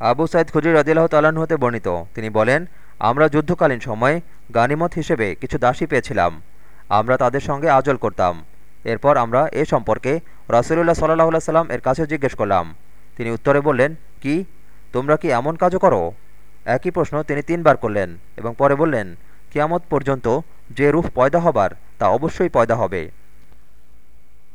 আবু সাইদ খুজির আদিল্লাহ তালাহ হতে বর্ণিত। তিনি বলেন, আমরা যুদ্ধকালীন সময়ে গানিমত হিসেবে কিছু দাসী পেয়েছিলাম। আমরা তাদের সঙ্গে আজল করতাম। এরপর আমরা এ সম্পর্কে রাসুলুল্লাহ সাল্লাহ সাল্লাম এর কাছে জিজ্ঞেস করলাম। তিনি উত্তরে বললেন, কি? তোমরা কি এমন কাজও করো? একই প্রশ্ন তিনি তিনবার করলেন এবং পরে বললেন, কিয়ামত পর্যন্ত যে রূপ পয়দা হবার তা অবশ্যই পয়দা হবে।